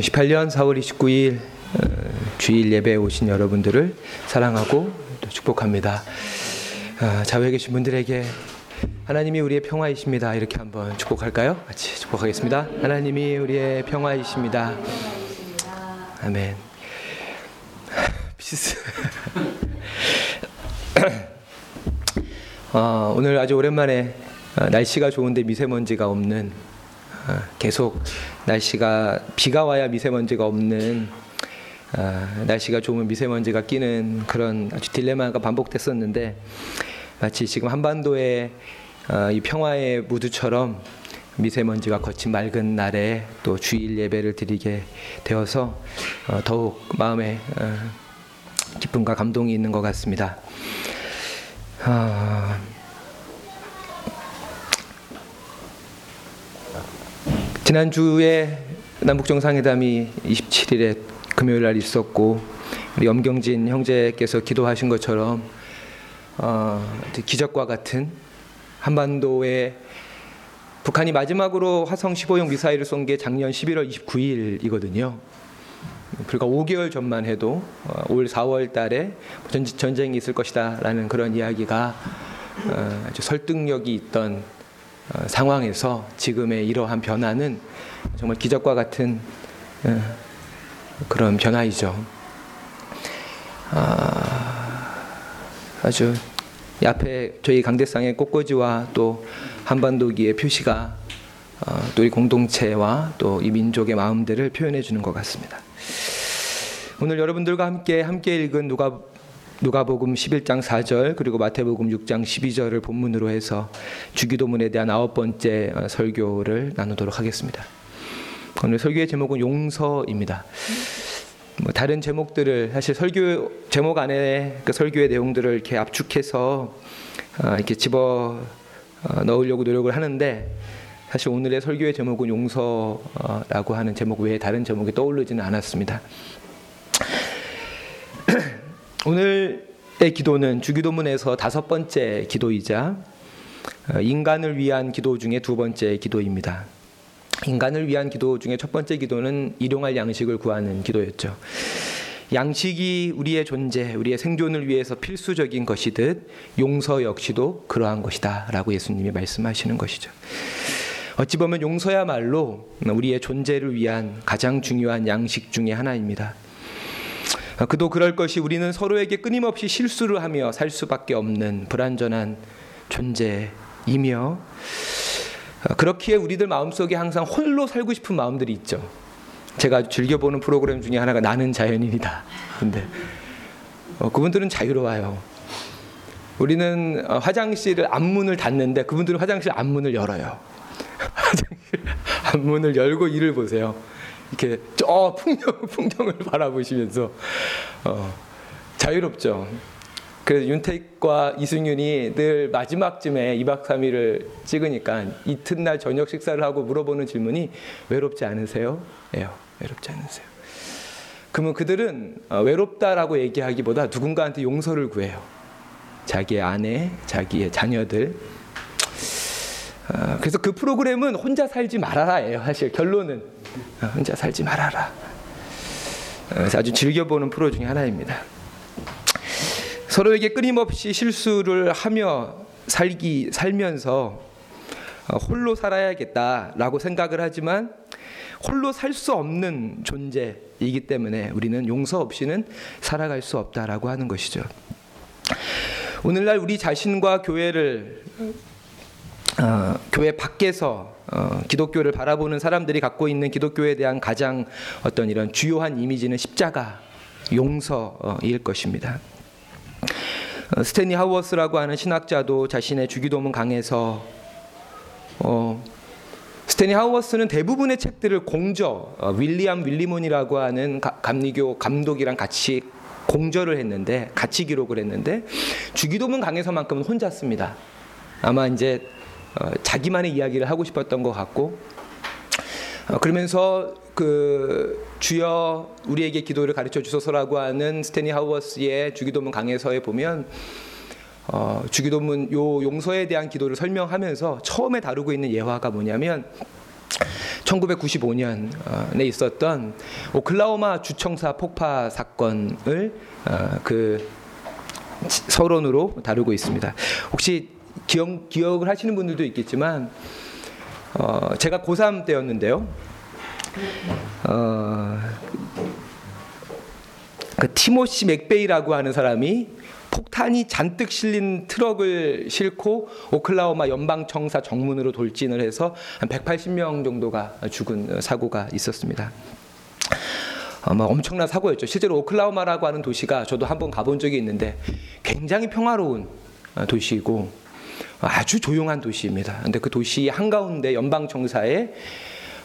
2018년 4월 29일 주일 예배에 오신 여러분들을 사랑하고 또 축복합니다. 아, 자외에 계신 분들에게 하나님이 우리의 평화이십니다. 이렇게 한번 축복할까요? 같이 축복하겠습니다. 하나님이 우리의 평화이십니다. 아멘. 비스. 어, 오늘 아주 오랜만에 어, 날씨가 좋은데 미세먼지가 없는 어, 계속 날씨가 비가 와야 미세먼지가 없는 어, 날씨가 좋으면 미세먼지가 끼는 그런 아주 딜레마가 반복됐었는데 마치 지금 한반도의 어, 이 평화의 무드처럼 미세먼지가 거친 맑은 날에 또 주일 예배를 드리게 되어서 어, 더욱 마음에 어, 기쁨과 감동이 있는 것 같습니다. 어, 지난주에 남북 정상회담이 27일에 금요일 날 있었고 우리 염경진 형제께서 기도하신 것처럼 어, 기적과 같은 한반도에 북한이 마지막으로 화성 15형 미사일을 쏜 게 작년 11월 29일이거든요. 불과 5개월 전만 해도 어, 올 4월 달에 전쟁이 있을 것이다라는 그런 이야기가 어, 아주 설득력이 있던 어, 상황에서 지금의 이러한 변화는 정말 기적과 같은 그런 변화이죠. 아, 아주 앞에 저희 강대상의 꽃꽂이와 또 한반도기의 표시가 또 우리 공동체와 또 이 민족의 마음들을 표현해 주는 것 같습니다. 오늘 여러분들과 함께 함께 읽은 누가 누가복음 11장 4절 그리고 마태복음 6장 12절을 본문으로 해서 주기도문에 대한 아홉 번째 어, 설교를 나누도록 하겠습니다. 오늘 설교의 제목은 용서입니다. 뭐 다른 제목들을 사실 설교 제목 안에 그 설교의 내용들을 이렇게 압축해서 어, 이렇게 집어 어, 넣으려고 노력을 하는데 사실 오늘의 설교의 제목은 용서라고 하는 제목 외에 다른 제목이 떠오르지는 않았습니다. 오늘의 기도는 주기도문에서 다섯 번째 기도이자 어, 인간을 위한 기도 중에 두 번째 기도입니다. 인간을 위한 기도 중에 첫 번째 기도는 일용할 양식을 구하는 기도였죠. 양식이 우리의 존재, 우리의 생존을 위해서 필수적인 것이듯 용서 역시도 그러한 것이다 라고 예수님이 말씀하시는 것이죠. 어찌 보면 용서야말로 우리의 존재를 위한 가장 중요한 양식 중의 하나입니다. 아, 그도 그럴 것이 우리는 서로에게 끊임없이 실수를 하며 살 수밖에 없는 불완전한 존재이며 아, 그렇기에 우리들 마음속에 항상 홀로 살고 싶은 마음들이 있죠. 제가 즐겨보는 프로그램 중에 하나가 나는 자연인이다. 근데 어, 그분들은 자유로워요. 우리는 어, 화장실 앞문을 닫는데 그분들은 화장실 앞문을 열어요. 화장실 앞문을 열고 일을 보세요. 이렇게 저 풍경 풍경을 바라보시면서 어, 자유롭죠. 그래서 윤택과 이승윤이 늘 마지막쯤에 2박 3일을 찍으니까 이튿날 저녁 식사를 하고 물어보는 질문이 외롭지 않으세요? 예요. 외롭지 않으세요? 그러면 그들은 어, 외롭다라고 얘기하기보다 누군가한테 용서를 구해요. 자기의 아내, 자기의 자녀들. 어, 그래서 그 프로그램은 혼자 살지 말아라예요. 사실 결론은 어, 혼자 살지 말아라. 그래서 아주 즐겨보는 프로 중에 하나입니다. 서로에게 끊임없이 실수를 하며 살기 살면서 홀로 살아야겠다라고 생각을 하지만 홀로 살 수 없는 존재이기 때문에 우리는 용서 없이는 살아갈 수 없다라고 하는 것이죠. 오늘날 우리 자신과 교회를 어, 교회 밖에서 어, 기독교를 바라보는 사람들이 갖고 있는 기독교에 대한 가장 어떤 이런 주요한 이미지는 십자가, 용서일 것입니다. 어, 스탠리 하워스라고 하는 신학자도 자신의 주기도문 강에서 어, 스탠리 하워스는 대부분의 책들을 공저 어, 윌리엄 윌리몬이라고 하는 가, 감리교 감독이랑 같이 공저를 했는데 같이 기록을 했는데 주기도문 강에서만큼은 혼자 씁니다. 아마 이제 어, 자기만의 이야기를 하고 싶었던 것 같고 어, 그러면서 그 주여 우리에게 기도를 가르쳐 주소서라고 하는 스테니 하워스의 주기도문 강해서에 보면 어, 주기도문 요 용서에 대한 기도를 설명하면서 처음에 다루고 있는 예화가 뭐냐면 1995년에 있었던 오클라호마 주청사 폭파 사건을 어, 그 서론으로 다루고 있습니다. 혹시 기억, 기억을 하시는 분들도 있겠지만 어, 제가 고3 때였는데요. 어, 그 티모시 맥베이라고 하는 사람이 폭탄이 잔뜩 실린 트럭을 싣고 오클라호마 연방청사 정문으로 돌진을 해서 한 180명 정도가 죽은 사고가 있었습니다. 아마 엄청난 사고였죠. 실제로 오클라호마라고 하는 도시가 저도 한번 가본 적이 있는데 굉장히 평화로운 도시이고 아주 조용한 도시입니다. 근데 그 도시 한가운데 연방 청사에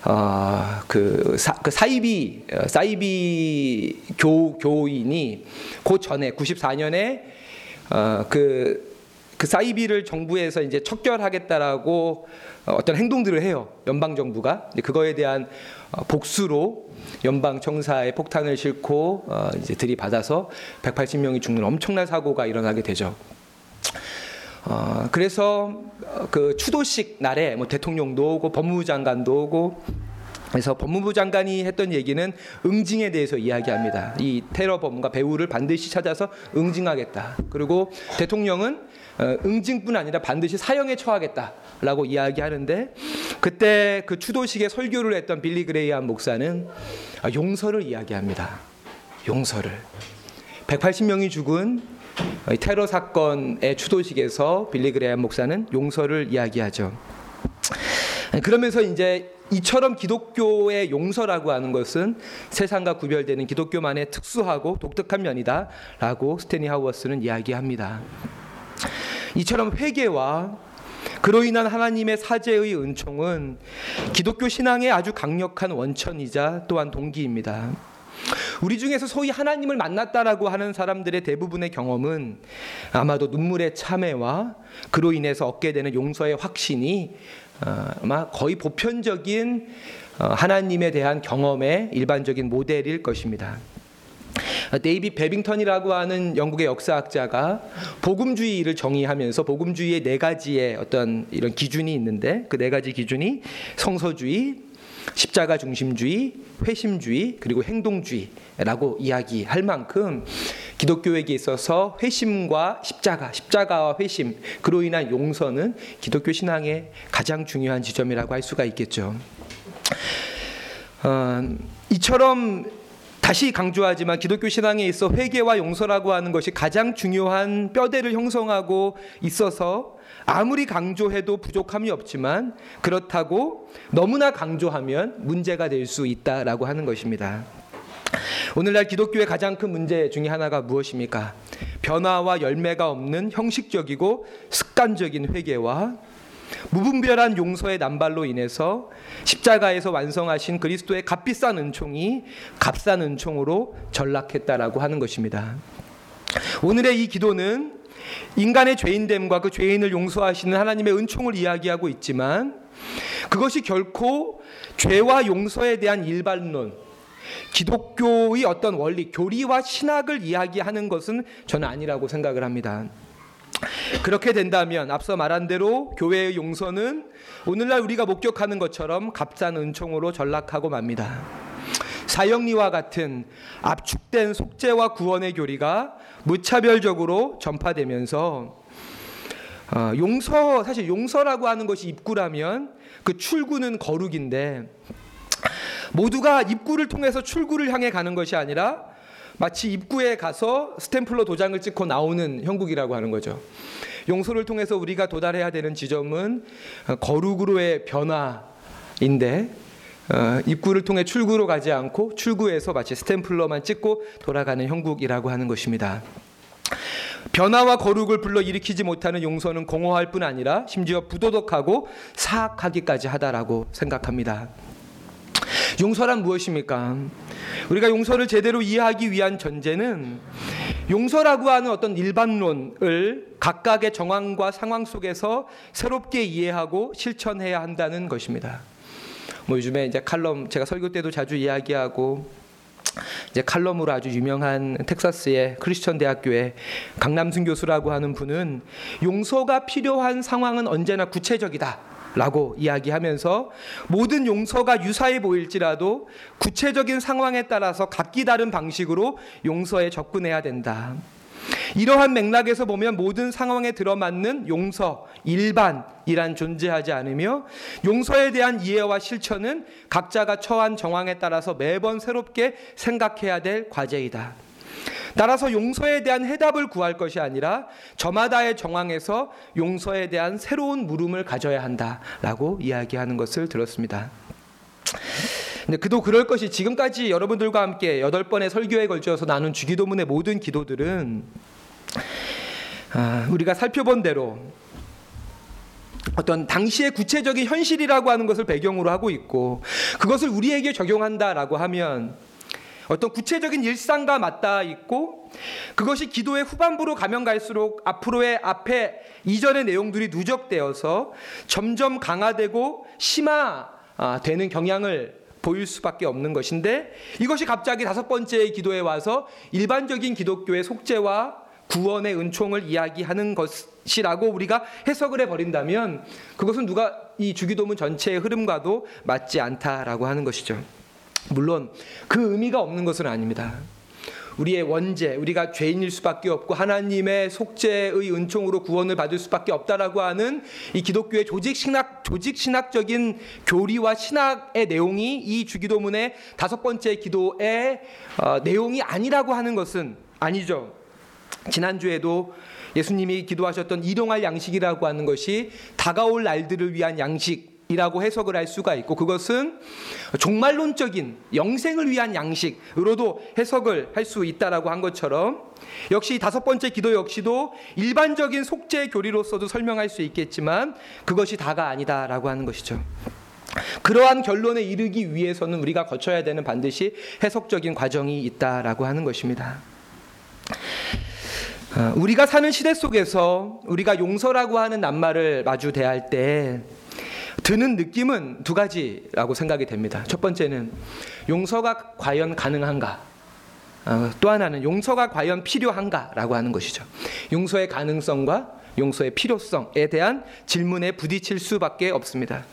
어, 그, 사, 그 사이비 어, 사이비 교 교인이 그 전에 94년에 어, 그, 그 사이비를 정부에서 이제 척결하겠다라고 어떤 행동들을 해요. 연방 정부가 그거에 대한 어, 복수로 연방 청사에 폭탄을 싣고 어, 이제 들이받아서 180명이 죽는 엄청난 사고가 일어나게 되죠. 어, 그래서 어, 그 추도식 날에 뭐 대통령도 오고 법무부 장관도 오고 그래서 법무부 장관이 했던 얘기는 응징에 대해서 이야기합니다. 이 테러 범과 배우를 반드시 찾아서 응징하겠다. 그리고 대통령은 어, 응징뿐 아니라 반드시 사형에 처하겠다라고 이야기하는데 그때 그 추도식에 설교를 했던 빌리 그레이엄 목사는 아, 용서를 이야기합니다. 용서를 180명이 죽은 테러 사건의 추도식에서 빌리 그레이엄 목사는 용서를 이야기하죠. 그러면서 이제 이처럼 기독교의 용서라고 하는 것은 세상과 구별되는 기독교만의 특수하고 독특한 면이다라고 스테니 하우어스는 이야기합니다. 이처럼 회개와 그로 인한 하나님의 사제의 은총은 기독교 신앙의 아주 강력한 원천이자 또한 동기입니다. 우리 중에서 소위 하나님을 만났다라고 하는 사람들의 대부분의 경험은 아마도 눈물의 참회와 그로 인해서 얻게 되는 용서의 확신이 어, 아마 거의 보편적인 어, 하나님에 대한 경험의 일반적인 모델일 것입니다. 데이비 베빙턴이라고 하는 영국의 역사학자가 복음주의를 정의하면서 복음주의의 네 가지의 어떤 이런 기준이 있는데 그 네 가지 기준이 성서주의, 십자가 중심주의, 회심주의, 그리고 행동주의라고 이야기할 만큼 기독교에게 있어서 회심과 십자가, 십자가와 회심, 그로 인한 용서는 기독교 신앙의 가장 중요한 지점이라고 할 수가 있겠죠. 어, 이처럼 다시 강조하지만 기독교 신앙에 있어 회개와 용서라고 하는 것이 가장 중요한 뼈대를 형성하고 있어서 아무리 강조해도 부족함이 없지만 그렇다고 너무나 강조하면 문제가 될 수 있다라고 하는 것입니다. 오늘날 기독교의 가장 큰 문제 중에 하나가 무엇입니까? 변화와 열매가 없는 형식적이고 습관적인 회개와 무분별한 용서의 남발로 인해서 십자가에서 완성하신 그리스도의 값비싼 은총이 값싼 은총으로 전락했다라고 하는 것입니다. 오늘의 이 기도는 인간의 죄인됨과 그 죄인을 용서하시는 하나님의 은총을 이야기하고 있지만 그것이 결코 죄와 용서에 대한 일반론, 기독교의 어떤 원리, 교리와 신학을 이야기하는 것은 저는 아니라고 생각을 합니다. 그렇게 된다면 앞서 말한 대로 교회의 용서는 오늘날 우리가 목격하는 것처럼 값싼 은총으로 전락하고 맙니다. 사형리와 같은 압축된 속죄와 구원의 교리가 무차별적으로 전파되면서 어, 용서 사실 용서라고 하는 것이 입구라면 그 출구는 거룩인데 모두가 입구를 통해서 출구를 향해 가는 것이 아니라 마치 입구에 가서 스탬플러 도장을 찍고 나오는 형국이라고 하는 거죠. 용서를 통해서 우리가 도달해야 되는 지점은 거룩으로의 변화인데 어, 입구를 통해 출구로 가지 않고 출구에서 마치 스탬플러만 찍고 돌아가는 형국이라고 하는 것입니다. 변화와 거룩을 불러 일으키지 못하는 용서는 공허할 뿐 아니라 심지어 부도덕하고 사악하기까지 하다라고 생각합니다. 용서란 무엇입니까? 우리가 용서를 제대로 이해하기 위한 전제는 용서라고 하는 어떤 일반론을 각각의 정황과 상황 속에서 새롭게 이해하고 실천해야 한다는 것입니다. 뭐 요즘에 이제 칼럼 제가 설교 때도 자주 이야기하고 이제 칼럼으로 아주 유명한 텍사스의 크리스천 대학교의 강남순 교수라고 하는 분은 용서가 필요한 상황은 언제나 구체적이다. 라고 이야기하면서 모든 용서가 유사해 보일지라도 구체적인 상황에 따라서 각기 다른 방식으로 용서에 접근해야 된다. 이러한 맥락에서 보면 모든 상황에 들어맞는 용서, 일반이란 존재하지 않으며 용서에 대한 이해와 실천은 각자가 처한 정황에 따라서 매번 새롭게 생각해야 될 과제이다. 따라서 용서에 대한 해답을 구할 것이 아니라 저마다의 정황에서 용서에 대한 새로운 물음을 가져야 한다라고 이야기하는 것을 들었습니다. 근데 그도 그럴 것이 지금까지 여러분들과 함께 여덟 번의 설교에 걸쳐서 나눈 주기도문의 모든 기도들은 아, 우리가 살펴본 대로 어떤 당시의 구체적인 현실이라고 하는 것을 배경으로 하고 있고 그것을 우리에게 적용한다라고 하면 어떤 구체적인 일상과 맞닿아 있고 그것이 기도의 후반부로 가면 갈수록 앞으로의 앞에 이전의 내용들이 누적되어서 점점 강화되고 심화되는 경향을 보일 수밖에 없는 것인데 이것이 갑자기 다섯 번째 기도에 와서 일반적인 기독교의 속죄와 구원의 은총을 이야기하는 것이라고 우리가 해석을 해버린다면 그것은 누가 이 주기도문 전체의 흐름과도 맞지 않다라고 하는 것이죠. 물론 그 의미가 없는 것은 아닙니다. 우리의 원죄, 우리가 죄인일 수밖에 없고 하나님의 속죄의 은총으로 구원을 받을 수밖에 없다라고 하는 이 기독교의 조직 신학 조직 신학적인 교리와 신학의 내용이 이 주기도문의 다섯 번째 기도의 어, 내용이 아니라고 하는 것은 아니죠. 지난주에도 예수님이 기도하셨던 일용할 양식이라고 하는 것이 다가올 날들을 위한 양식 이라고 해석을 할 수가 있고 그것은 종말론적인 영생을 위한 양식으로도 해석을 할 수 있다라고 한 것처럼 역시 다섯 번째 기도 역시도 일반적인 속죄 교리로서도 설명할 수 있겠지만 그것이 다가 아니다라고 하는 것이죠. 그러한 결론에 이르기 위해서는 우리가 거쳐야 되는 반드시 해석적인 과정이 있다라고 하는 것입니다. 어, 우리가 사는 시대 속에서 우리가 용서라고 하는 낱말을 마주 대할 때 드는 느낌은 두 가지라고 생각이 됩니다. 첫 번째는 용서가 과연 가능한가? 어, 또 하나는 용서가 과연 필요한가라고 하는 것이죠. 용서의 가능성과 용서의 필요성에 대한 질문에 부딪힐 수밖에 없습니다.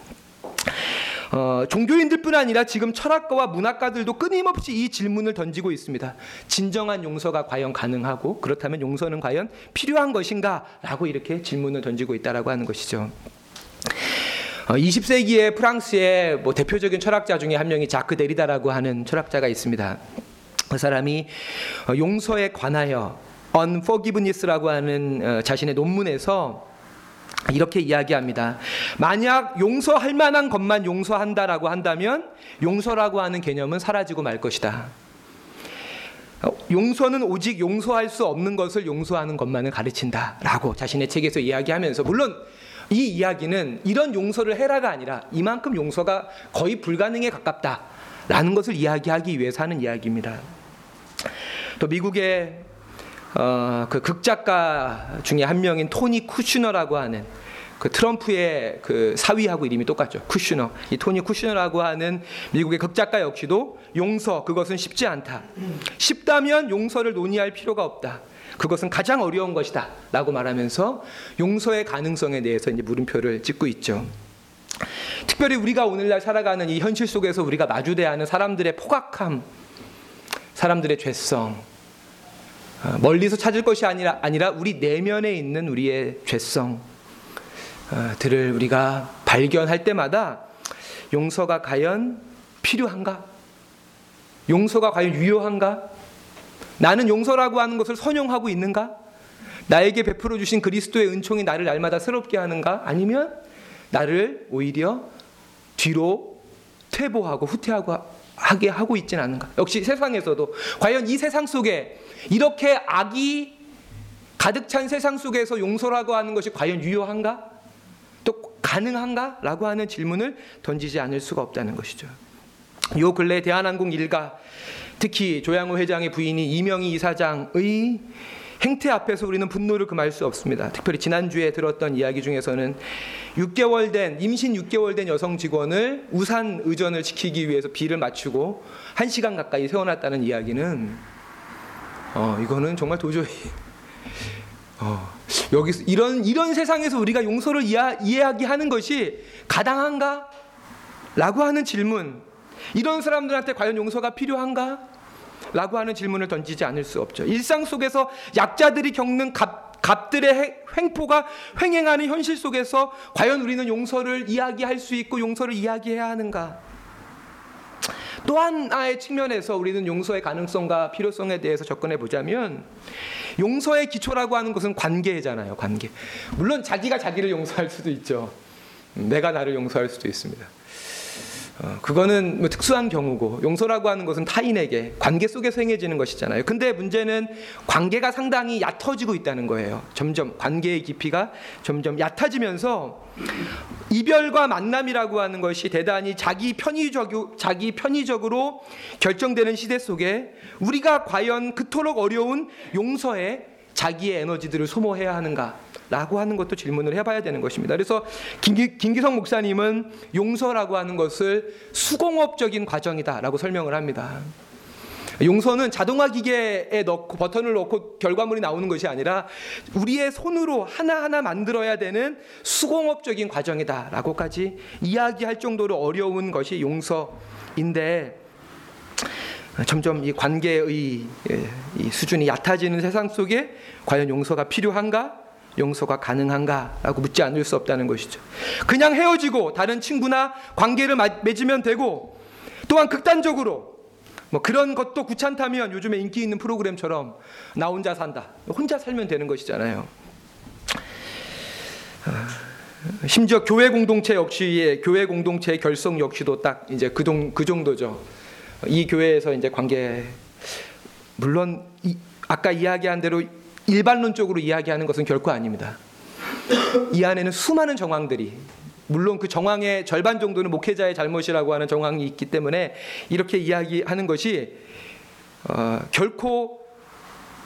어, 종교인들뿐 아니라 지금 철학가와 문학가들도 끊임없이 이 질문을 던지고 있습니다. 진정한 용서가 과연 가능하고 그렇다면 용서는 과연 필요한 것인가라고 이렇게 질문을 던지고 있다라고 하는 것이죠. 20세기의 어, 프랑스의 뭐 대표적인 철학자 중에 한 명이 자크 데리다라고 하는 철학자가 있습니다. 그 사람이 어, 용서에 관하여 unforgiveness라고 하는 어, 자신의 논문에서 이렇게 이야기합니다. 만약 용서할 만한 것만 용서한다라고 한다면 용서라고 하는 개념은 사라지고 말 것이다. 용서는 오직 용서할 수 없는 것을 용서하는 것만을 가르친다라고 자신의 책에서 이야기하면서 물론 이 이야기는 이런 용서를 해라가 아니라 이만큼 용서가 거의 불가능에 가깝다라는 것을 이야기하기 위해서 하는 이야기입니다. 또 미국의 어, 그 극작가 중에 한 명인 토니 쿠슈너라고 하는 그 트럼프의 그 사위하고 이름이 똑같죠. 쿠슈너. 이 토니 쿠슈너라고 하는 미국의 극작가 역시도 용서 그것은 쉽지 않다. 쉽다면 용서를 논의할 필요가 없다. 그것은 가장 어려운 것이다. 라고 말하면서 용서의 가능성에 대해서 이제 물음표를 찍고 있죠. 특별히 우리가 오늘날 살아가는 이 현실 속에서 우리가 마주대하는 사람들의 포각함, 사람들의 죄성, 어, 멀리서 찾을 것이 아니라, 아니라 우리 내면에 있는 우리의 죄성 들을 어, 우리가 발견할 때마다 용서가 과연 필요한가? 용서가 과연 유효한가? 나는 용서라고 하는 것을 선용하고 있는가? 나에게 베풀어 주신 그리스도의 은총이 나를 날마다 새롭게 하는가? 아니면 나를 오히려 뒤로 퇴보하고 후퇴하고 하게 하고 있지는 않은가? 역시 세상에서도 과연 이 세상 속에 이렇게 악이 가득 찬 세상 속에서 용서라고 하는 것이 과연 유효한가? 또 가능한가? 라고 하는 질문을 던지지 않을 수가 없다는 것이죠. 요 근래 대한항공 일가 특히 조양호 회장의 부인이 이명희 이사장의 행태 앞에서 우리는 분노를 금할 수 없습니다. 특별히 지난주에 들었던 이야기 중에서는 6개월 된 임신 6개월 된 여성 직원을 우산 의전을 지키기 위해서 비를 맞추고 1시간 가까이 세워놨다는 이야기는 어, 이거는 정말 도저히 어, 여기서 이런 이런 세상에서 우리가 용서를 이해, 이해하기 것이 가당한가? 라고 하는 질문. 이런 사람들한테 과연 용서가 필요한가? 라고 하는 질문을 던지지 않을 수 없죠. 일상 속에서 약자들이 겪는 갑, 갑들의 횡포가 횡행하는 현실 속에서 과연 우리는 용서를 이야기할 수 있고 용서를 이야기해야 하는가? 또 하나의 측면에서 우리는 용서의 가능성과 필요성에 대해서 접근해 보자면 용서의 기초라고 하는 것은 관계잖아요. 관계. 물론 자기가 자기를 용서할 수도 있죠. 내가 나를 용서할 수도 있습니다. 어, 그거는 뭐 특수한 경우고 용서라고 하는 것은 타인에게 관계 속에서 행해지는 것이잖아요. 근데 문제는 관계가 상당히 얕아지고 있다는 거예요. 점점 관계의 깊이가 점점 얕아지면서 이별과 만남이라고 하는 것이 대단히 자기 편의적 자기 편의적으로 결정되는 시대 속에 우리가 과연 그토록 어려운 용서에 자기의 에너지들을 소모해야 하는가? 라고 하는 것도 질문을 해봐야 되는 것입니다. 그래서 김기, 김기성 목사님은 용서라고 하는 것을 수공업적인 과정이다라고 설명을 합니다. 용서는 자동화 기계에 넣고 버튼을 넣고 결과물이 나오는 것이 아니라 우리의 손으로 하나하나 만들어야 되는 수공업적인 과정이다라고까지 이야기할 정도로 어려운 것이 용서인데 점점 이 관계의 예, 이 수준이 얕아지는 세상 속에 과연 용서가 필요한가? 용서가 가능한가라고 묻지 않을 수 없다는 것이죠. 그냥 헤어지고 다른 친구나 관계를 맺으면 되고 또한 극단적으로 뭐 그런 것도 귀찮다면 요즘에 인기 있는 프로그램처럼 나 혼자 산다. 혼자 살면 되는 것이잖아요. 아, 심지어 교회 공동체 역시 교회 공동체의 결성 역시도 딱 이제 그, 동, 그 정도죠. 이 교회에서 이제 관계 물론 이, 아까 이야기한 대로 일반론적으로 이야기하는 것은 결코 아닙니다. 이 안에는 수많은 정황들이 물론 그 정황의 절반 정도는 목회자의 잘못이라고 하는 정황이 있기 때문에 이렇게 이야기하는 것이 어, 결코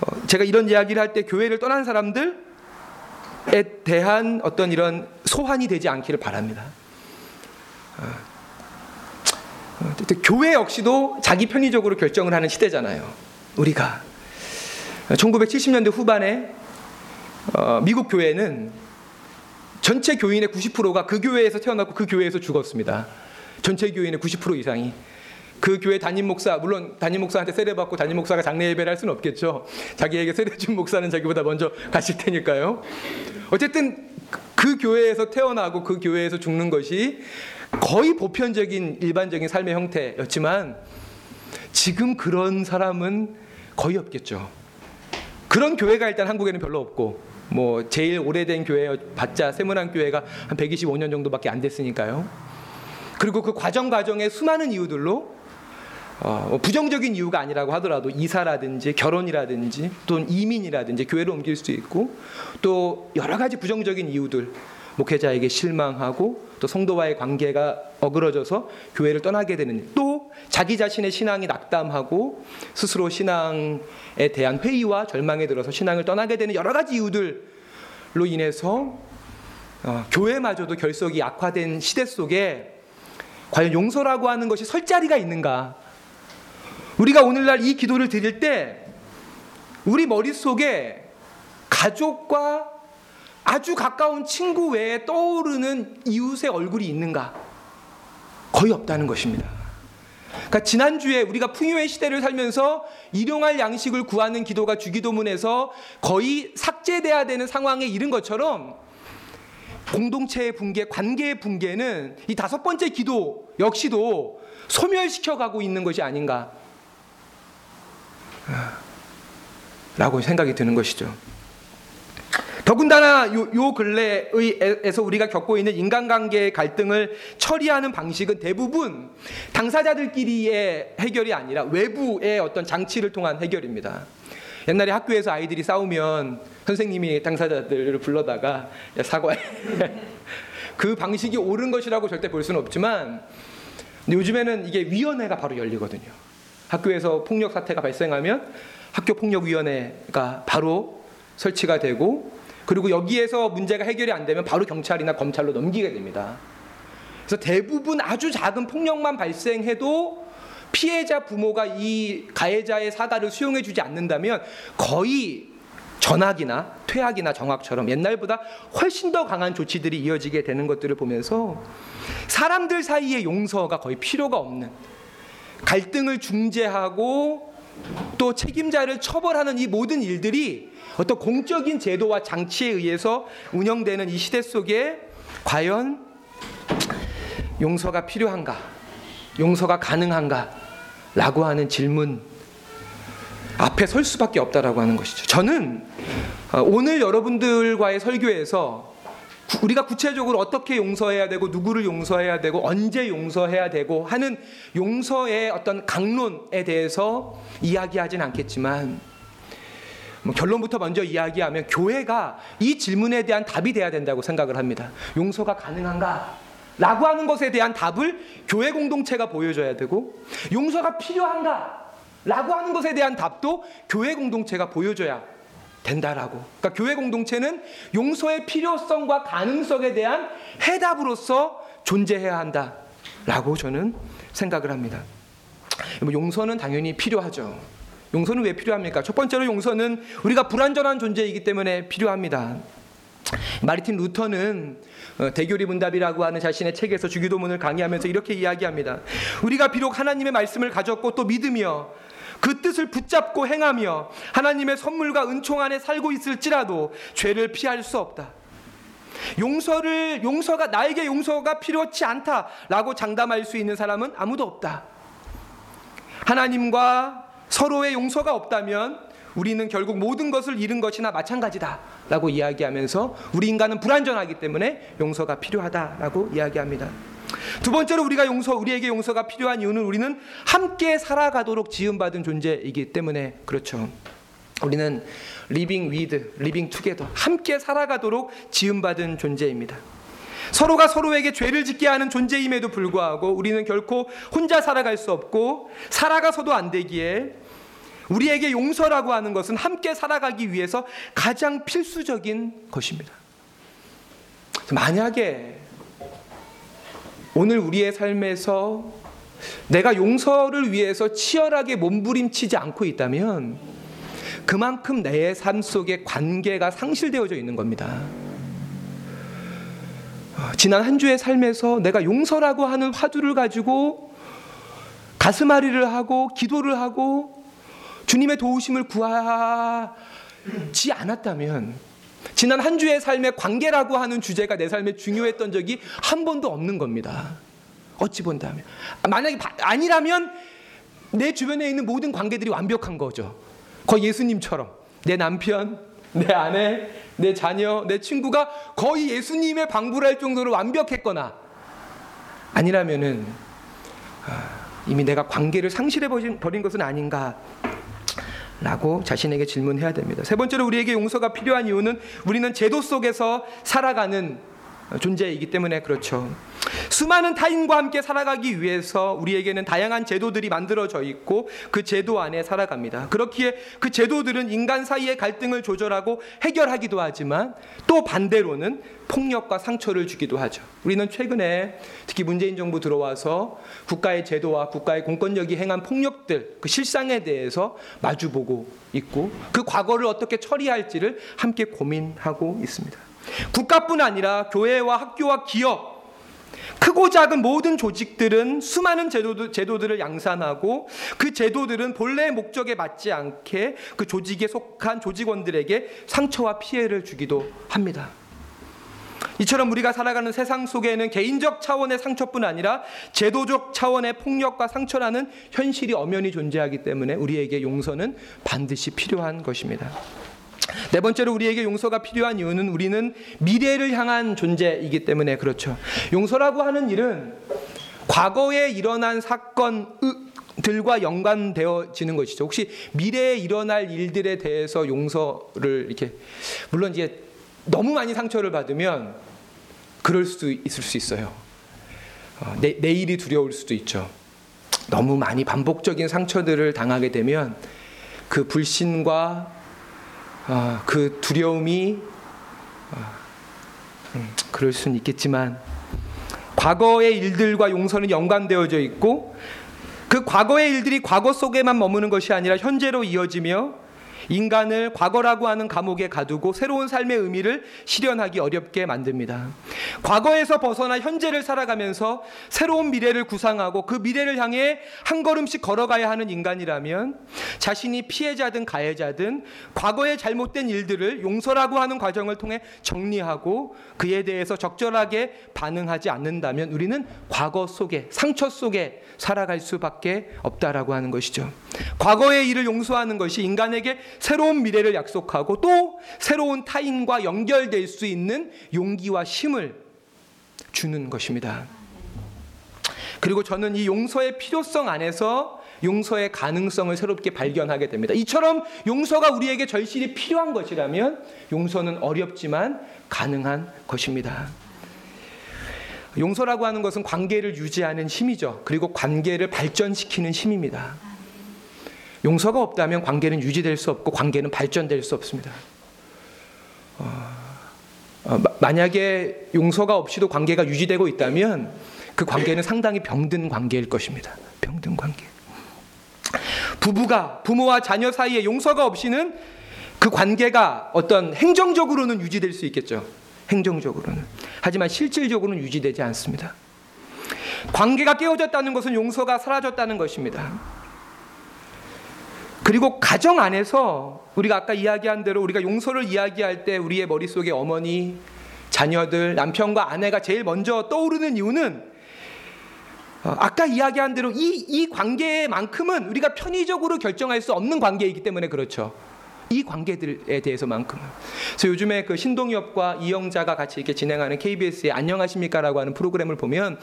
어, 제가 이런 이야기를 할 때 교회를 떠난 사람들에 대한 어떤 이런 소환이 되지 않기를 바랍니다. 어, 교회 역시도 자기 편의적으로 결정을 하는 시대잖아요. 우리가 1970년대 후반에 어, 미국 교회는 전체 교인의 90%가 그 교회에서 태어났고 그 교회에서 죽었습니다. 전체 교인의 90% 이상이 그 교회 담임 목사 물론 담임 목사한테 세례 받고 담임 목사가 장례 예배를 할 수는 없겠죠. 자기에게 세례 준 목사는 자기보다 먼저 가실 테니까요. 어쨌든 그 교회에서 태어나고 그 교회에서 죽는 것이 거의 보편적인 일반적인 삶의 형태였지만 지금 그런 사람은 거의 없겠죠. 그런 교회가 일단 한국에는 별로 없고 뭐 제일 오래된 교회 봤자 세문안 교회가 한 125년 정도밖에 안 됐으니까요. 그리고 그 과정 과정에 수많은 이유들로 어, 뭐 부정적인 이유가 아니라고 하더라도 이사라든지 결혼이라든지 또는 이민이라든지 교회를 옮길 수 있고 또 여러 가지 부정적인 이유들 목회자에게 실망하고 또 성도와의 관계가 어그러져서 교회를 떠나게 되는 또 자기 자신의 신앙이 낙담하고 스스로 신앙에 대한 회의와 절망에 들어서 신앙을 떠나게 되는 여러 가지 이유들로 인해서 어, 교회마저도 결석이 악화된 시대 속에 과연 용서라고 하는 것이 설 자리가 있는가? 우리가 오늘날 이 기도를 드릴 때 우리 머릿속에 가족과 아주 가까운 친구 외에 떠오르는 이웃의 얼굴이 있는가? 거의 없다는 것입니다. 그러니까 지난주에 우리가 풍요의 시대를 살면서 일용할 양식을 구하는 기도가 주기도문에서 거의 삭제돼야 되는 상황에 이른 것처럼 공동체의 붕괴, 관계의 붕괴는 이 다섯 번째 기도 역시도 소멸시켜 가고 있는 것이 아닌가. 라고 생각이 드는 것이죠. 더군다나 요, 요 근래에서 우리가 겪고 있는 인간관계의 갈등을 처리하는 방식은 대부분 당사자들끼리의 해결이 아니라 외부의 어떤 장치를 통한 해결입니다. 옛날에 학교에서 아이들이 싸우면 선생님이 당사자들을 불러다가 사과해. 그 방식이 옳은 것이라고 절대 볼 수는 없지만 요즘에는 이게 위원회가 바로 열리거든요. 학교에서 폭력 사태가 발생하면 학교 폭력 위원회가 바로 설치가 되고 그리고 여기에서 문제가 해결이 안 되면 바로 경찰이나 검찰로 넘기게 됩니다. 그래서 대부분 아주 작은 폭력만 발생해도 피해자 부모가 이 가해자의 사과를 수용해 주지 않는다면 거의 전학이나 퇴학이나 정학처럼 옛날보다 훨씬 더 강한 조치들이 이어지게 되는 것들을 보면서 사람들 사이의 용서가 거의 필요가 없는 갈등을 중재하고 또 책임자를 처벌하는 이 모든 일들이 어떤 공적인 제도와 장치에 의해서 운영되는 이 시대 속에 과연 용서가 필요한가? 용서가 가능한가? 라고 하는 질문 앞에 설 수밖에 없다라고 하는 것이죠. 저는 어, 오늘 여러분들과의 설교에서 우리가 구체적으로 어떻게 용서해야 되고 누구를 용서해야 되고 언제 용서해야 되고 하는 용서의 어떤 강론에 대해서 이야기하진 않겠지만 뭐 결론부터 먼저 이야기하면 교회가 이 질문에 대한 답이 돼야 된다고 생각을 합니다. 용서가 가능한가? 라고 하는 것에 대한 답을 교회 공동체가 보여줘야 되고 용서가 필요한가? 라고 하는 것에 대한 답도 교회 공동체가 보여줘야 된다라고. 그러니까 교회 공동체는 용서의 필요성과 가능성에 대한 해답으로서 존재해야 한다라고 저는 생각을 합니다. 뭐 용서는 당연히 필요하죠. 용서는 왜 필요합니까? 첫 번째로 용서는 우리가 불완전한 존재이기 때문에 필요합니다. 마르틴 루터는 어, 대교리 문답이라고 하는 자신의 책에서 주기도문을 강의하면서 이렇게 이야기합니다. 우리가 비록 하나님의 말씀을 가졌고 또 믿으며 그 뜻을 붙잡고 행하며 하나님의 선물과 은총 안에 살고 있을지라도 죄를 피할 수 없다. 용서를 용서가 나에게 용서가 필요치 않다라고 장담할 수 있는 사람은 아무도 없다. 하나님과 서로의 용서가 없다면 우리는 결국 모든 것을 잃은 것이나 마찬가지다라고 이야기하면서 우리 인간은 불완전하기 때문에 용서가 필요하다라고 이야기합니다. 두 번째로 우리가 용서, 우리에게 용서가 필요한 이유는 우리는 함께 살아가도록 지음받은 존재이기 때문에 그렇죠. 우리는 living with. 함께 살아가도록 지음받은 존재입니다. 서로가 서로에게 죄를 짓게 하는 존재임에도 불구하고 우리는 결코 혼자 살아갈 수 없고 살아가서도 안 되기에 우리에게 용서라고 하는 것은 함께 살아가기 위해서 가장 필수적인 것입니다. 만약에 오늘 우리의 삶에서 내가 용서를 위해서 치열하게 몸부림치지 않고 있다면 그만큼 내 삶 속에 관계가 상실되어져 있는 겁니다. 지난 한 주의 삶에서 내가 용서라고 하는 화두를 가지고 가슴앓이를 하고 기도를 하고 주님의 도우심을 구하지 않았다면 지난 한 주의 삶의 관계라고 하는 주제가 내 삶에 중요했던 적이 한 번도 없는 겁니다. 어찌 본다면 만약에 아니라면 내 주변에 있는 모든 관계들이 완벽한 거죠. 거의 예수님처럼 내 남편, 내 아내, 내 자녀, 내 친구가 거의 예수님의 방불 할 정도로 완벽했거나 아니라면은 아, 이미 내가 관계를 상실해 버린 것은 아닌가 라고 자신에게 질문해야 됩니다. 세 번째로 우리에게 용서가 필요한 이유는 우리는 제도 속에서 살아가는 존재이기 때문에 그렇죠. 수많은 타인과 함께 살아가기 위해서 우리에게는 다양한 제도들이 만들어져 있고 그 제도 안에 살아갑니다. 그렇기에 그 제도들은 인간 사이의 갈등을 조절하고 해결하기도 하지만 또 반대로는 폭력과 상처를 주기도 하죠. 우리는 최근에 특히 문재인 정부 들어와서 국가의 제도와 국가의 공권력이 행한 폭력들 그 실상에 대해서 마주보고 있고 그 과거를 어떻게 처리할지를 함께 고민하고 있습니다. 국가뿐 아니라 교회와 학교와 기업, 크고 작은 모든 조직들은 수많은 제도들, 제도들을 양산하고 그 제도들은 본래의 목적에 맞지 않게 그 조직에 속한 조직원들에게 상처와 피해를 주기도 합니다. 이처럼 우리가 살아가는 세상 속에는 개인적 차원의 상처뿐 아니라 제도적 차원의 폭력과 상처라는 현실이 엄연히 존재하기 때문에 우리에게 용서는 반드시 필요한 것입니다. 네 번째로 우리에게 용서가 필요한 이유는 우리는 미래를 향한 존재이기 때문에 그렇죠. 용서라고 하는 일은 과거에 일어난 사건 들과 연관되어지는 것이죠. 혹시 미래에 일어날 일들에 대해서 용서를 이렇게 물론 이제 너무 많이 상처를 받으면 그럴 수 있을 수 있어요. 어, 내, 내일이 두려울 수도 있죠. 너무 많이 반복적인 상처들을 당하게 되면 그 불신과 아, 그 두려움이 아, 음, 그럴 수는 있겠지만 과거의 일들과 용서는 연관되어져 있고 그 과거의 일들이 과거 속에만 머무는 것이 아니라 현재로 이어지며 인간을 과거라고 하는 감옥에 가두고 새로운 삶의 의미를 실현하기 어렵게 만듭니다. 과거에서 벗어나 현재를 살아가면서 새로운 미래를 구상하고 그 미래를 향해 한 걸음씩 걸어가야 하는 인간이라면 자신이 피해자든 가해자든 과거의 잘못된 일들을 용서라고 하는 과정을 통해 정리하고 그에 대해서 적절하게 반응하지 않는다면 우리는 과거 속에 상처 속에 살아갈 수밖에 없다라고 하는 것이죠. 과거의 일을 용서하는 것이 인간에게 새로운 미래를 약속하고 또 새로운 타인과 연결될 수 있는 용기와 힘을 주는 것입니다. 그리고 저는 이 용서의 필요성 안에서 용서의 가능성을 새롭게 발견하게 됩니다. 이처럼 용서가 우리에게 절실히 필요한 것이라면 용서는 어렵지만 가능한 것입니다. 용서라고 하는 것은 관계를 유지하는 힘이죠. 그리고 관계를 발전시키는 힘입니다. 용서가 없다면 관계는 유지될 수 없고 관계는 발전될 수 없습니다. 어, 어, 만약에 용서가 없이도 관계가 유지되고 있다면 그 관계는 상당히 병든 관계일 것입니다. 병든 관계. 부부가 부모와 자녀 사이에 용서가 없이는 그 관계가 어떤 행정적으로는 유지될 수 있겠죠. 행정적으로는. 하지만 실질적으로는 유지되지 않습니다. 관계가 깨어졌다는 것은 용서가 사라졌다는 것입니다. 그리고 가정 안에서 우리가 아까 이야기한 대로 우리가 용서를 이야기할 때 우리의 머릿속에 어머니, 자녀들, 남편과 아내가 제일 먼저 떠오르는 이유는 어, 아까 이야기한 대로 이, 이 관계만큼은 우리가 편의적으로 결정할 수 없는 관계이기 때문에 그렇죠. 이 관계들에 대해서만큼은. 그래서 요즘에 그 신동엽과 이영자가 같이 이렇게 진행하는 KBS의 안녕하십니까라고 하는 프로그램을 보면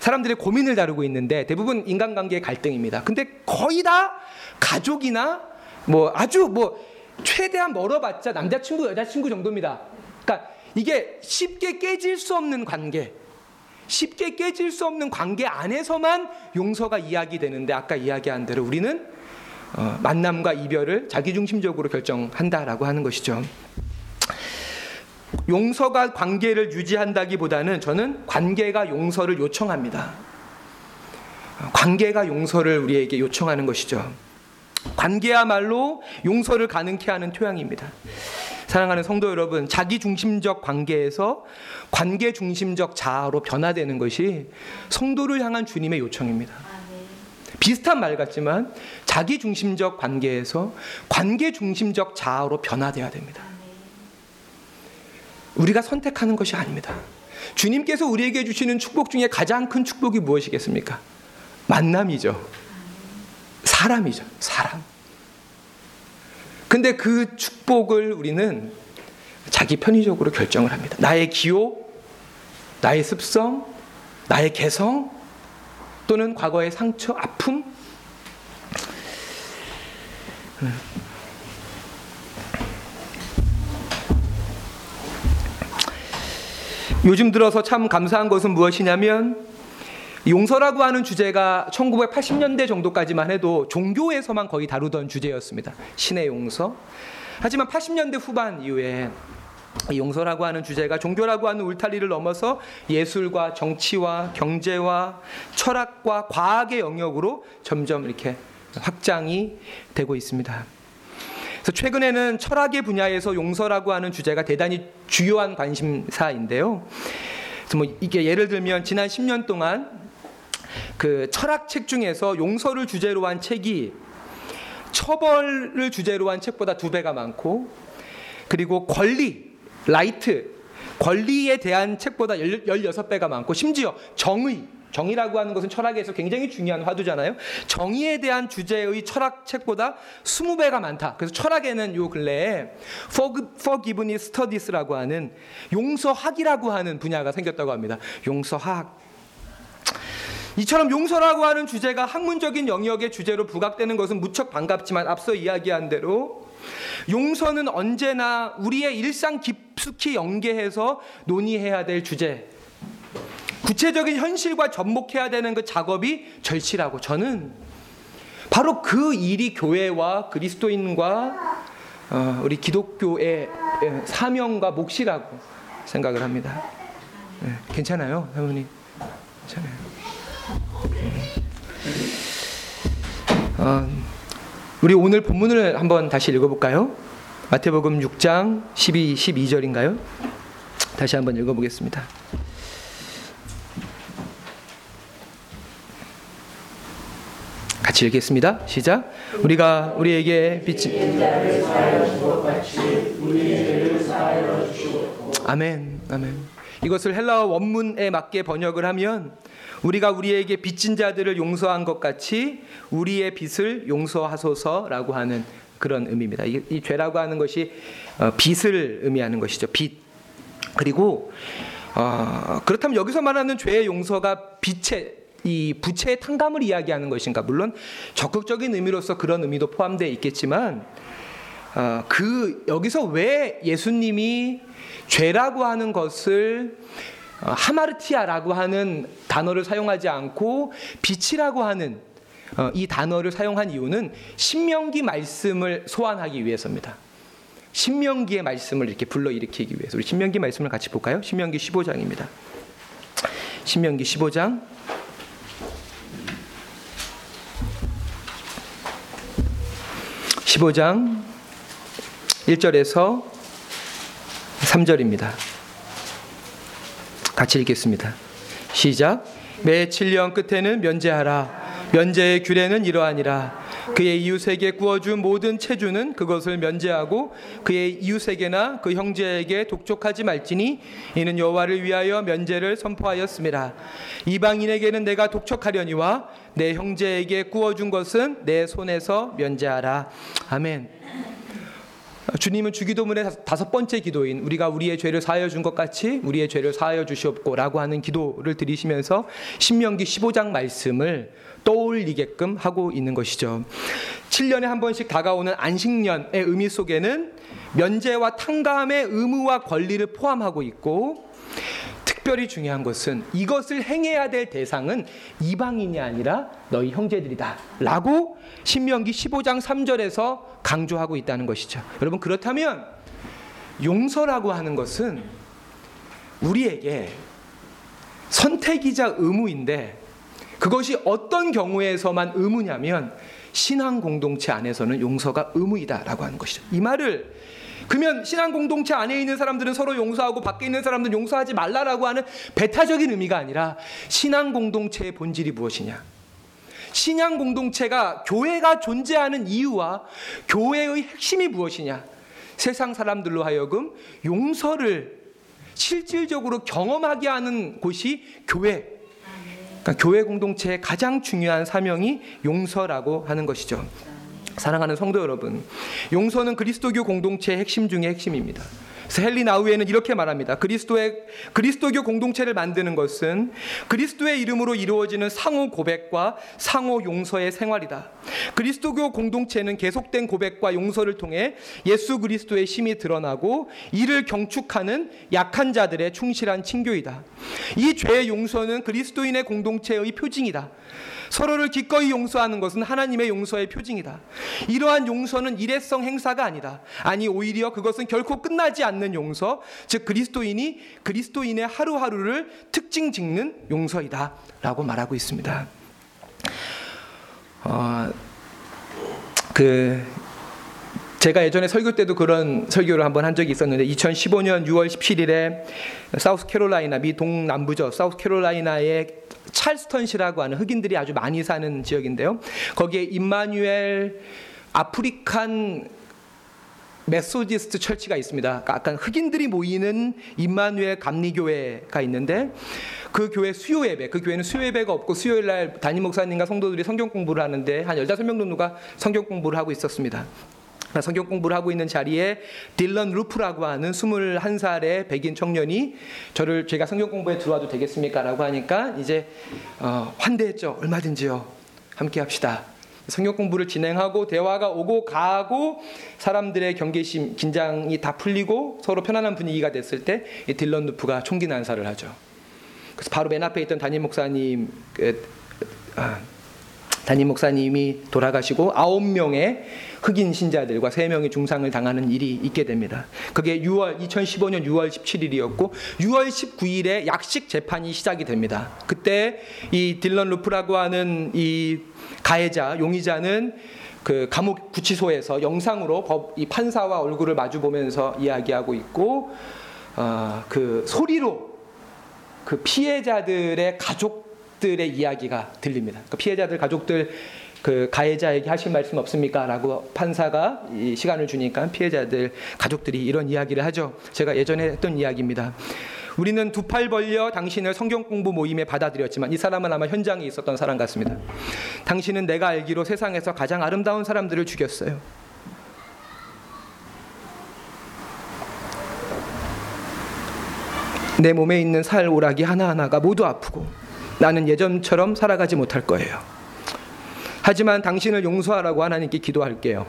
사람들의 고민을 다루고 있는데 대부분 인간관계의 갈등입니다. 근데 거의 다 가족이나 뭐 아주 뭐 최대한 멀어봤자 남자친구 여자친구 정도입니다. 그러니까 이게 쉽게 깨질 수 없는 관계. 쉽게 깨질 수 없는 관계 안에서만 용서가 이야기되는데 아까 이야기한 대로 우리는 어, 만남과 이별을 자기중심적으로 결정한다라고 하는 것이죠. 용서가 관계를 유지한다기보다는 저는 관계가 용서를 요청합니다. 어, 관계가 용서를 우리에게 요청하는 것이죠. 관계야말로 용서를 가능케 하는 토양입니다. 사랑하는 성도 여러분, 자기 중심적 관계에서 관계 중심적 자아로 변화되는 것이 성도를 향한 주님의 요청입니다. 비슷한 말 같지만 자기 중심적 관계에서 관계 중심적 자아로 변화되어야 됩니다. 우리가 선택하는 것이 아닙니다. 주님께서 우리에게 주시는 축복 중에 가장 큰 축복이 무엇이겠습니까? 만남이죠. 사람이죠. 사람. 근데 그 축복을 우리는 자기 편의적으로 결정을 합니다. 나의 기호, 나의 습성, 나의 개성, 또는 과거의 상처, 아픔. 요즘 들어서 참 감사한 것은 무엇이냐면 용서라고 하는 주제가 1980년대 정도까지만 해도 종교에서만 거의 다루던 주제였습니다. 신의 용서. 하지만 80년대 후반 이후에 용서라고 하는 주제가 종교라고 하는 울타리를 넘어서 예술과 정치와 경제와 철학과 과학의 영역으로 점점 이렇게 확장이 되고 있습니다. 그래서 최근에는 철학의 분야에서 용서라고 하는 주제가 대단히 주요한 관심사인데요. 뭐 이게 예를 들면 지난 10년 동안 그 철학책 중에서 용서를 주제로 한 책이 처벌을 주제로 한 책보다 두 배가 많고 그리고 권리, 라이트, 권리에 대한 책보다 16배가 많고 심지어 정의, 정의라고 하는 것은 철학에서 굉장히 중요한 화두잖아요. 정의에 대한 주제의 철학 책보다 20배가 많다. 그래서 철학에는 요 근래에 Forgiveness Studies라고 하는 용서학이라고 하는 분야가 생겼다고 합니다. 용서학. 이처럼 용서라고 하는 주제가 학문적인 영역의 주제로 부각되는 것은 무척 반갑지만 앞서 이야기한 대로 용서는 언제나 우리의 일상 깊숙이 연계해서 논의해야 될 주제. 구체적인 현실과 접목해야 되는 그 작업이 절실하고 저는 바로 그 일이 교회와 그리스도인과 어, 우리 기독교의 사명과 몫이라고 생각을 합니다. 네, 괜찮아요, 사모님? 괜찮아요. 어, 우리 오늘 본문을 한번 다시 읽어볼까요? 마태복음 6장 12, 12절인가요? 다시 한번 읽어보겠습니다. 같이 읽겠습니다. 시작. 우리가 우리에게 빛이 아멘, 아멘. 이것을 헬라어 원문에 맞게 번역을 하면 우리가 우리에게 빚진 자들을 용서한 것 같이 우리의 빚을 용서하소서라고 하는 그런 의미입니다. 이, 이 죄라고 하는 것이 어, 빚을 의미하는 것이죠. 빚. 그리고 어, 그렇다면 여기서 말하는 죄의 용서가 빚의 이 부채의 탕감을 이야기하는 것인가? 물론 적극적인 의미로서 그런 의미도 포함되어 있겠지만 어, 그 여기서 왜 예수님이 죄라고 하는 것을 어, 하마르티아라고 하는 단어를 사용하지 않고 빛이라고 하는 어, 이 단어를 사용한 이유는 신명기 말씀을 소환하기 위해서입니다. 신명기의 말씀을 이렇게 불러일으키기 위해서 우리 신명기 말씀을 같이 볼까요? 신명기 15장입니다. 신명기 15장 15장 1절에서 3절입니다. 같이 읽겠습니다. 시작. 매 7년 끝에는 면제하라. 면제의 규례는 이러하니라. 그의 이웃에게 구워준 모든 체주는 그것을 면제하고 그의 이웃에게나 그 형제에게 독촉하지 말지니 이는 여호와를 위하여 면제를 선포하였습니다. 이방인에게는 내가 독촉하려니와 내 형제에게 구워준 것은 내 손에서 면제하라. 아멘. 주님은 주기도문의 다섯 번째 기도인 우리가 우리의 죄를 사하여 준 것 같이 우리의 죄를 사하여 주시옵고라고 하는 기도를 드리시면서 신명기 15장 말씀을 떠올리게끔 하고 있는 것이죠. 7년에 한 번씩 다가오는 안식년의 의미 속에는 면제와 탕감의 의무와 권리를 포함하고 있고 특별히 중요한 것은 이것을 행해야 될 대상은 이방인이 아니라 너희 형제들이다. 라고 신명기 15장 3절에서 강조하고 있다는 것이죠. 여러분, 그렇다면 용서라고 하는 것은 우리에게 선택이자 의무인데 그것이 어떤 경우에서만 의무냐면 신앙 공동체 안에서는 용서가 의무이다라고 하는 것이죠. 이 말을 그러면 신앙 공동체 안에 있는 사람들은 서로 용서하고 밖에 있는 사람들은 용서하지 말라라고 하는 배타적인 의미가 아니라 신앙 공동체의 본질이 무엇이냐? 신앙 공동체가 교회가 존재하는 이유와 교회의 핵심이 무엇이냐? 세상 사람들로 하여금 용서를 실질적으로 경험하게 하는 곳이 교회. 그러니까 교회 공동체의 가장 중요한 사명이 용서라고 하는 것이죠. 사랑하는 성도 여러분, 용서는 그리스도교 공동체의 핵심 중의 핵심입니다. 헨리 나우에는 이렇게 말합니다. 그리스도의 그리스도교 공동체를 만드는 것은 그리스도의 이름으로 이루어지는 상호 고백과 상호 용서의 생활이다. 그리스도교 공동체는 계속된 고백과 용서를 통해 예수 그리스도의 심이 드러나고 이를 경축하는 약한 자들의 충실한 친교이다. 이 죄의 용서는 그리스도인의 공동체의 표징이다. 서로를 기꺼이 용서하는 것은 하나님의 용서의 표징이다. 이러한 용서는 일회성 행사가 아니다. 아니 오히려 그것은 결코 끝나지 않는 용서, 즉 그리스도인이 그리스도인의 하루하루를 특징 짓는 용서이다라고 말하고 있습니다. 어, 그 제가 예전에 설교 때도 그런 설교를 한번 한 적이 있었는데 2015년 6월 17일에 사우스캐롤라이나 미 동남부죠. 사우스캐롤라이나의 찰스턴시라고 하는 흑인들이 아주 많이 사는 지역인데요. 거기에 Emanuel African Methodist Church가 있습니다. 그러니까 약간 흑인들이 모이는 임마누엘 감리교회가 있는데 그 교회 수요 예배, 그 교회는 수요 예배가 없고 수요일 날 담임 목사님과 성도들이 성경 공부를 하는데 한 15명 정도가 성경 공부를 하고 있었습니다. 성경 공부를 하고 있는 자리에 딜런 루프라고 하는 21살의 백인 청년이 저를 제가 성경 공부에 들어와도 되겠습니까? 라고 하니까 이제 어, 환대했죠. 얼마든지요. 함께 합시다. 성경 공부를 진행하고 대화가 오고 가고 사람들의 경계심, 긴장이 다 풀리고 서로 편안한 분위기가 됐을 때 딜런 루프가 총기 난사를 하죠. 그래서 바로 맨 앞에 있던 담임 목사님 그, 아, 담임 목사님이 돌아가시고 아홉 명의 흑인 신자들과 세 명이 중상을 당하는 일이 있게 됩니다. 그게 6월 2015년 6월 17일이었고 6월 19일에 약식 재판이 시작이 됩니다. 그때 이 딜런 루프라고 하는 이 가해자 용의자는 그 감옥 구치소에서 영상으로 법, 이 판사와 얼굴을 마주 보면서 이야기하고 있고 어, 그 소리로 그 피해자들의 가족 들의 이야기가 들립니다. 그 피해자들 가족들 그 가해자에게 하실 말씀 없습니까?라고 판사가 이 시간을 주니까 피해자들 가족들이 이런 이야기를 하죠. 제가 예전에 했던 이야기입니다. 우리는 두 팔 벌려 당신을 성경 공부 모임에 받아들였지만 이 사람은 아마 현장에 있었던 사람 같습니다. 당신은 내가 알기로 세상에서 가장 아름다운 사람들을 죽였어요. 내 몸에 있는 살 오락이 하나하나가 모두 아프고 나는 예전처럼 살아가지 못할 거예요. 하지만 당신을 용서하라고 하나님께 기도할게요.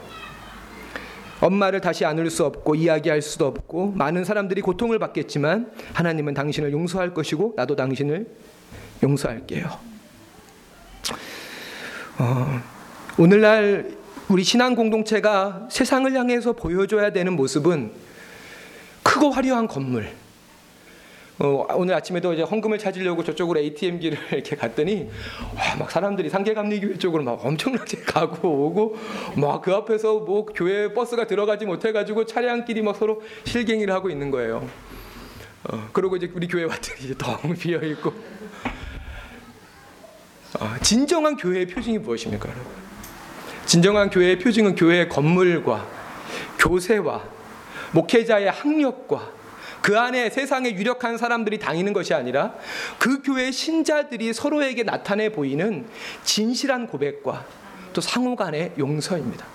엄마를 다시 안을 수 없고 이야기할 수도 없고 많은 사람들이 고통을 받겠지만 하나님은 당신을 용서할 것이고 나도 당신을 용서할게요. 어, 오늘날 우리 신앙 공동체가 세상을 향해서 보여줘야 되는 모습은 크고 화려한 건물, 어, 오늘 아침에도 이제 헌금을 찾으려고 저쪽으로 ATM기를 이렇게 갔더니 와, 막 사람들이 상계감리교회 쪽으로 막 엄청나게 가고 오고 막 그 앞에서 뭐 교회 버스가 들어가지 못해가지고 차량끼리 막 서로 실갱이를 하고 있는 거예요. 어, 그리고 이제 우리 교회 왔더니 이제 덩 비어 있고 어, 진정한 교회의 표징이 무엇입니까, 여러분? 진정한 교회의 표징은 교회의 건물과 교세와 목회자의 학력과 그 안에 세상에 유력한 사람들이 다니는 것이 아니라 그 교회 신자들이 서로에게 나타내 보이는 진실한 고백과 또 상호 간의 용서입니다.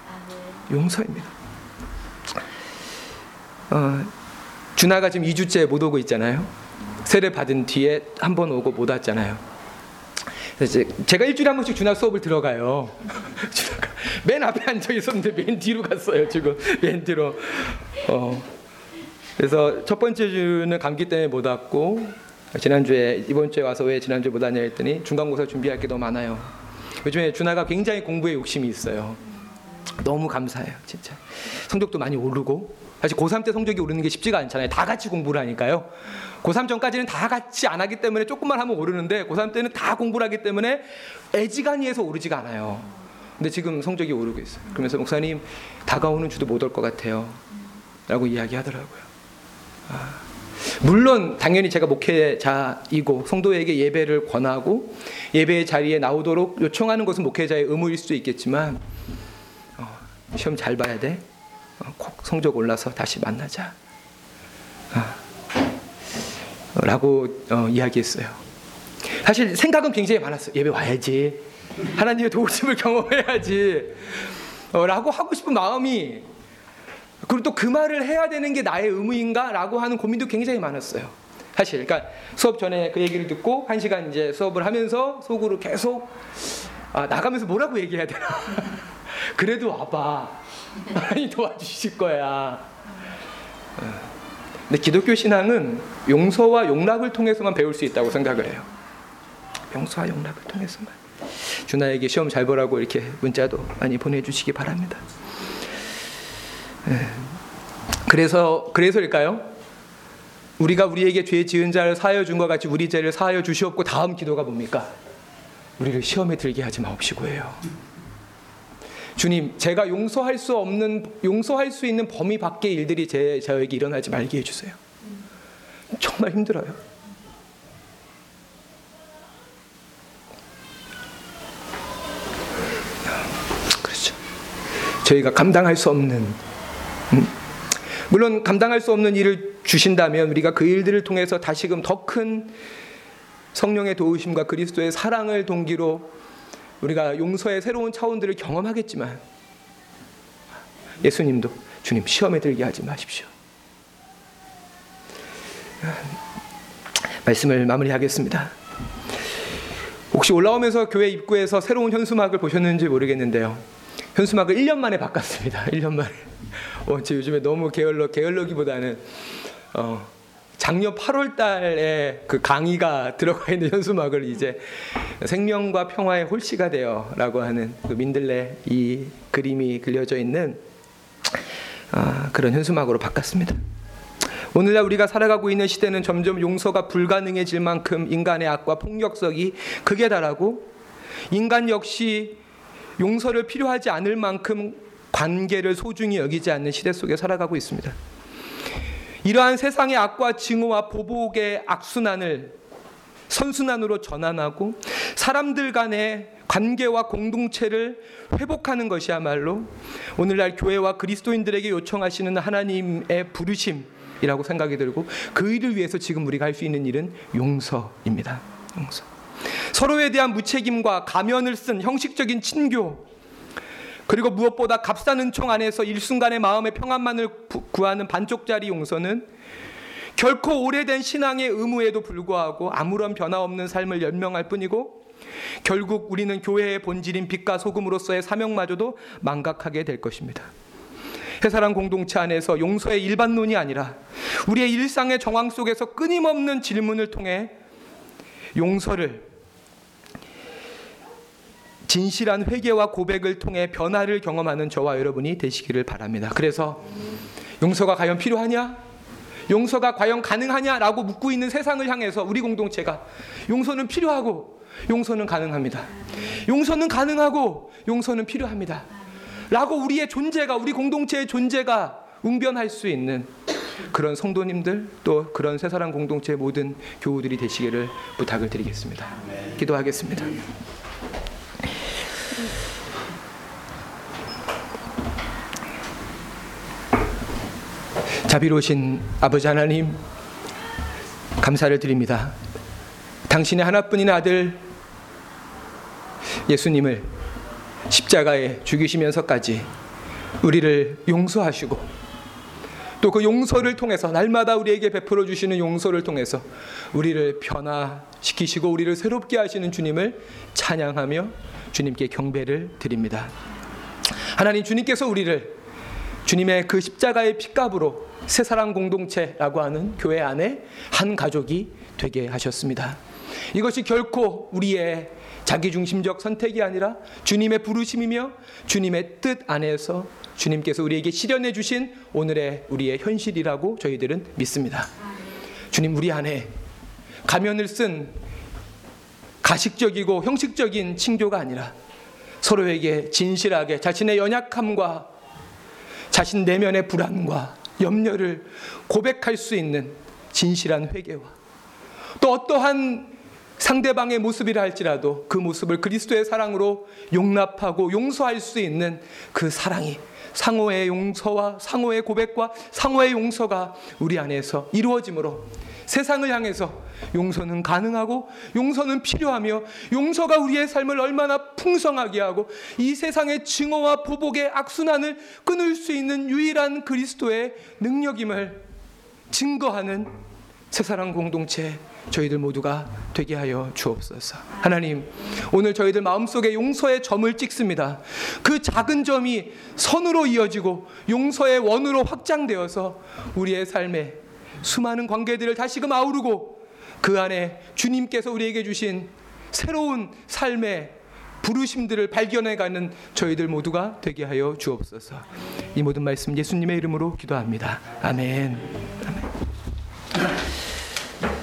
용서입니다. 어, 준하가 지금 2주째 못 오고 있잖아요. 세례 받은 뒤에 한 번 오고 못 왔잖아요. 제가 일주일에 한 번씩 준하 수업을 들어가요. 맨 앞에 앉아 있었는데 맨 뒤로 갔어요. 지금 맨 뒤로. 어, 그래서 첫 번째 주는 감기 때문에 못 왔고 지난주에 이번 주에 와서 왜 지난주에 못 왔냐 했더니 중간고사 준비할 게 너무 많아요. 요즘에 준하가 굉장히 공부에 욕심이 있어요. 너무 감사해요, 진짜. 성적도 많이 오르고 사실 고3 때 성적이 오르는 게 쉽지가 않잖아요. 다 같이 공부를 하니까요. 고3 전까지는 다 같이 안 하기 때문에 조금만 하면 오르는데 고3 때는 다 공부를 하기 때문에 애지간히해서 오르지가 않아요. 근데 지금 성적이 오르고 있어요. 그러면서 목사님 다가오는 주도 못 올 것 같아요. 라고 이야기하더라고요. 아, 물론 당연히 제가 목회자이고 성도에게 예배를 권하고 예배의 자리에 나오도록 요청하는 것은 목회자의 의무일 수도 있겠지만 어, 시험 잘 봐야 돼. 어, 꼭 성적 올라서 다시 만나자. 아, 라고 어, 이야기했어요. 사실 생각은 굉장히 많았어요. 예배 와야지. 하나님의 도우심을 경험해야지. 어, 라고 하고 싶은 마음이 그리고 또 그 말을 해야 되는 게 나의 의무인가라고 하는 고민도 굉장히 많았어요. 사실, 그러니까 수업 전에 그 얘기를 듣고 한 시간 이제 수업을 하면서 속으로 계속 아, 나가면서 뭐라고 얘기해야 되나? 그래도 와봐. 하나님 도와주실 거야. 근데 기독교 신앙은 용서와 용납을 통해서만 배울 수 있다고 생각을 해요. 용서와 용납을 통해서만. 준하에게 시험 잘 보라고 이렇게 문자도 많이 보내주시기 바랍니다. 예. 그래서 그래서일까요? 우리가 우리에게 죄 지은 자를 사하여 준것 같이 우리 죄를 사하여 주시옵고 다음 기도가 뭡니까? 우리를 시험에 들게 하지 마옵시고예요. 주님, 제가 용서할 수 없는 용서할 수 있는 범위 밖의 일들이 제 저에게 일어나지 말게 해 주세요. 정말 힘들어요. 그렇죠. 저희가 감당할 수 없는 음? 물론 감당할 수 없는 일을 주신다면 우리가 그 일들을 통해서 다시금 더 큰 성령의 도우심과 그리스도의 사랑을 동기로 우리가 용서의 새로운 차원들을 경험하겠지만 예수님도 주님 시험에 들게 하지 마십시오. 말씀을 마무리하겠습니다. 혹시 올라오면서 교회 입구에서 새로운 현수막을 보셨는지 모르겠는데요. 현수막을 1년 만에 바꿨습니다. 1년 만에. 어, 제 요즘에 너무 게을러 게을러기보다는 어, 작년 8월 달에 그 강의가 들어가 있는 현수막을 이제 생명과 평화의 홀씨가 되어 라고 하는 그 민들레 이 그림이 그려져 있는 아, 그런 현수막으로 바꿨습니다. 오늘날 우리가 살아가고 있는 시대는 점점 용서가 불가능해질 만큼 인간의 악과 폭력성이 극에 달하고 인간 역시 용서를 필요하지 않을 만큼 관계를 소중히 여기지 않는 시대 속에 살아가고 있습니다. 이러한 세상의 악과 증오와 보복의 악순환을 선순환으로 전환하고 사람들 간의 관계와 공동체를 회복하는 것이야말로 오늘날 교회와 그리스도인들에게 요청하시는 하나님의 부르심이라고 생각이 들고 그 일을 위해서 지금 우리가 할 수 있는 일은 용서입니다. 용서. 서로에 대한 무책임과 가면을 쓴 형식적인 친교 그리고 무엇보다 값싸는 총 안에서 일순간의 마음의 평안만을 구하는 반쪽짜리 용서는 결코 오래된 신앙의 의무에도 불구하고 아무런 변화 없는 삶을 연명할 뿐이고 결국 우리는 교회의 본질인 빛과 소금으로서의 사명마저도 망각하게 될 것입니다. 해사랑 공동체 안에서 용서의 일반론이 아니라 우리의 일상의 정황 속에서 끊임없는 질문을 통해 용서를 진실한 회개와 고백을 통해 변화를 경험하는 저와 여러분이 되시기를 바랍니다. 그래서 용서가 과연 필요하냐? 용서가 과연 가능하냐라고 묻고 있는 세상을 향해서 우리 공동체가 용서는 필요하고 용서는 가능합니다. 용서는 가능하고 용서는 필요합니다. 라고 우리의 존재가 우리 공동체의 존재가 웅변할 수 있는 그런 성도님들 또 그런 새사랑 공동체 모든 교우들이 되시기를 부탁을 드리겠습니다. 기도하겠습니다. 자비로우신 아버지 하나님 감사를 드립니다. 당신의 하나뿐인 아들 예수님을 십자가에 죽이시면서까지 우리를 용서하시고 또 그 용서를 통해서 날마다 우리에게 베풀어 주시는 용서를 통해서 우리를 변화시키시고 우리를 새롭게 하시는 주님을 찬양하며 주님께 경배를 드립니다. 하나님 주님께서 우리를 주님의 그 십자가의 핏값으로 새사랑 공동체라고 하는 교회 안에 한 가족이 되게 하셨습니다. 이것이 결코 우리의 자기중심적 선택이 아니라 주님의 부르심이며 주님의 뜻 안에서 주님께서 우리에게 실현해 주신 오늘의 우리의 현실이라고 저희들은 믿습니다. 주님 우리 안에 가면을 쓴 가식적이고 형식적인 칭조가 아니라 서로에게 진실하게 자신의 연약함과 자신 내면의 불안과 염려를 고백할 수 있는 진실한 회개와 또 어떠한 상대방의 모습이라 할지라도 그 모습을 그리스도의 사랑으로 용납하고 용서할 수 있는 그 사랑이 상호의 용서와 상호의 고백과 상호의 용서가 우리 안에서 이루어짐으로 세상을 향해서 용서는 가능하고 용서는 필요하며 용서가 우리의 삶을 얼마나 풍성하게 하고 이 세상의 증오와 보복의 악순환을 끊을 수 있는 유일한 그리스도의 능력임을 증거하는 새사랑 공동체 저희들 모두가 되게 하여 주옵소서. 하나님, 오늘 저희들 마음속에 용서의 점을 찍습니다. 그 작은 점이 선으로 이어지고 용서의 원으로 확장되어서 우리의 삶에 수많은 관계들을 다시금 아우르고 그 안에 주님께서 우리에게 주신 새로운 삶의 부르심들을 발견해가는 저희들 모두가 되게 하여 주옵소서. 이 모든 말씀 예수님의 이름으로 기도합니다. 아멘. 아멘.